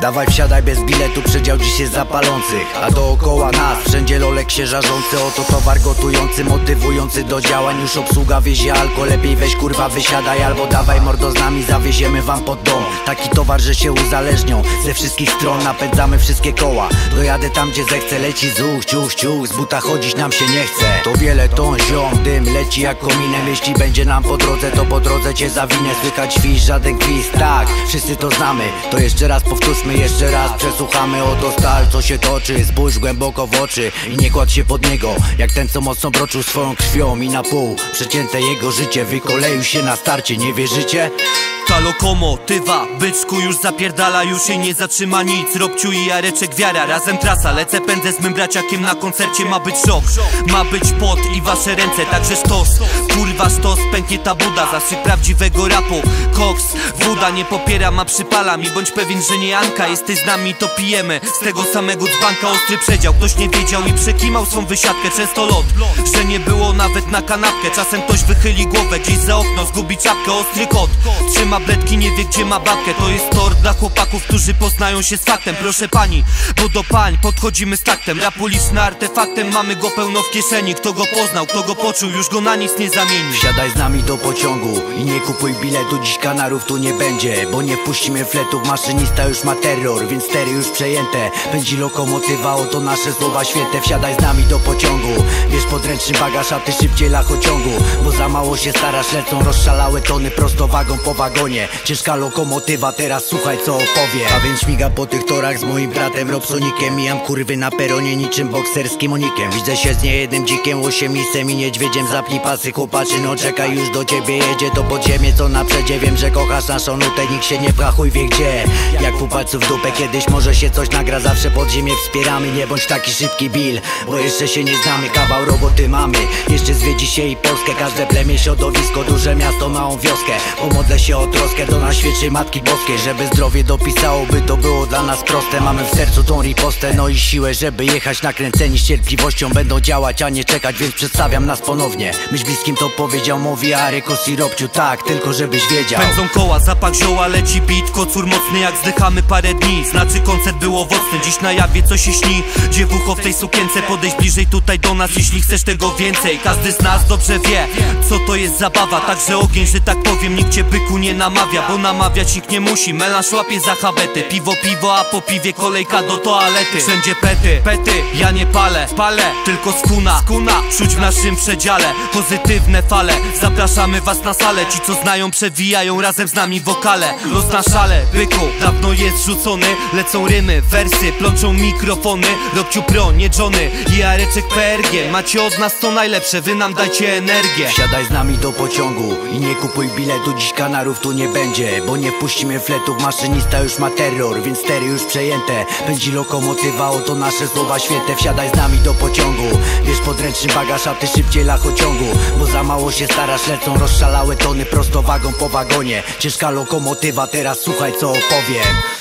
Dawaj wsiadaj bez biletu, przedział dziś jest zapalących A dookoła nas, wszędzie lolek się żarzący Oto towar gotujący, motywujący do działań. Już obsługa wiezie alko, lepiej weź kurwa wysiadaj Albo dawaj mordo z nami, zawieziemy wam pod dom. Taki towar, że się uzależnią Ze wszystkich stron napędzamy wszystkie koła. Dojadę tam gdzie zechcę, leci zuch, ciuch, ciuch Z buta chodzić nam się nie chce. To wiele ton, ziom, dym leci jak kominem Jeśli będzie nam po drodze, to po drodze cię zawinę. Słychać świst, żaden gwizd, tak, wszyscy to znamy. To jeszcze raz powtórzmy, jeszcze raz przesłuchamy Oto stal, co się toczy, spójrz głęboko w oczy I nie kładź się pod niego, jak ten co mocno broczył swoją krwią I na pół. Przecięte jego życie Wykoleił się na starcie, nie wierzycie? Ta lokomotywa, byczku już zapierdala Już jej nie zatrzyma nic, Robciu i Jareczek wiara Razem trasa, lecę pędzę z mym braciakiem Na koncercie. Ma być szok, ma być pot i wasze ręce Także sztos, kurwa sztos, pęknie ta buda Zastrzyk prawdziwego rapu, koks Woda nie popiera, ma przypala mi. Bądź pewien, że nie Anka, jesteś z nami to pijemy. Z tego samego dzbanka ostry przedział. Ktoś nie wiedział i przekimał swą wysiadkę Często lot, że nie było nawet na kanapkę. Czasem ktoś wychyli głowę gdzieś za okno Zgubi czapkę, ostry kot. Trzyma bledki, nie wie gdzie ma babkę. To jest tor dla chłopaków, którzy poznają się z faktem. Proszę pani, bo do pań podchodzimy z taktem. Rap uliczny artefaktem, mamy go pełno w kieszeni. Kto go poznał, kto go poczuł, już go na nic nie zamieni. Wsiadaj z nami do pociągu i nie kupuj biletu Dziś kanarów tu nie będzie, bo nie wpuścimy fletów. Maszynista już ma terror, więc stery już przejęte. Pędzi lokomotywa, oto nasze słowa święte Wsiadaj z nami do pociągu, wiesz podręczny bagaż A ty szybciej lachociągu, bo za mało się starasz Lecą rozszalałe tony prosto wagą po wagonie. Ciężka lokomotywa, teraz słuchaj co opowie. A więc śmiga po tych torach z moim bratem Robsonikiem. Mijam kurwy na peronie niczym bokserskim onikiem Widzę się z niejednym dzikiem, osiemisem i niedźwiedziem. Zapnij pasy chłopaczy, no czekaj już do ciebie jedzie To podziemie co na przedzie, wiem, że kochasz naszą nutę Nikt się nie pcha, chuj wie gdzie. Jak pół palców w dupę, kiedyś może się coś nagra. Zawsze podziemie wspieramy, nie bądź taki szybki Bill Bo jeszcze się nie znamy, kawał roboty mamy. Jeszcze zwiedzi się i Polskę, każde plemię, środowisko Duże miasto, małą wioskę. Pomodlę się o troskę do nas świeczy Matki Boskiej Żeby zdrowie dopisało, by to było dla nas proste. Mamy w sercu tą ripostę, no i siłę Żeby jechać nakręceni. Z cierpliwością Będą działać, a nie czekać, więc przedstawiam nas ponownie. Myśl bliskim to powiedział, mówi Arykos i Robciu Tak, tylko żebyś wiedział. Pędzą koła, zapach zioła, leci bit Kocur mocny jak zdychamy parę dni. Znaczy koncert był owocny, dziś na jawie co się śni. Dziewucho w tej sukience, podejść bliżej tutaj do nas Jeśli chcesz tego więcej, każdy z nas dobrze wie Co to jest zabawa, także ogień, że tak powiem Nikt cię byku nie namawia, bo namawiać nikt nie musi. Melanż łapie za habety, piwo, piwo, a po piwie kolejka do toalety. Wszędzie pety, pety, ja nie palę, palę, tylko skuna, skuna Czuć w naszym przedziale, pozytywne fale. Zapraszamy was na salę, ci co znają przewijają razem z nami wokale. Los na szale, byku, dawno jest rzucony. Lecą rymy, wersy, plączą mikrofony. Robciu pro, nie Johnny Areczek PRG Macie od nas to najlepsze, wy nam dajcie energię. Wsiadaj z nami do pociągu i nie kupuj biletu Dziś kanarów tu nie będzie, bo nie wpuścimy fletów. Maszynista już ma terror, więc stery już przejęte. Pędzi lokomotywa, oto nasze słowa święte. Wsiadaj z nami do pociągu, wiesz podręczny bagaż A ty szybciej lachociągu, bo za mało się starasz Lecą rozszalałe tony prosto wagą po wagonie. Ciężka lokomotywa, teraz słuchaj co opowiem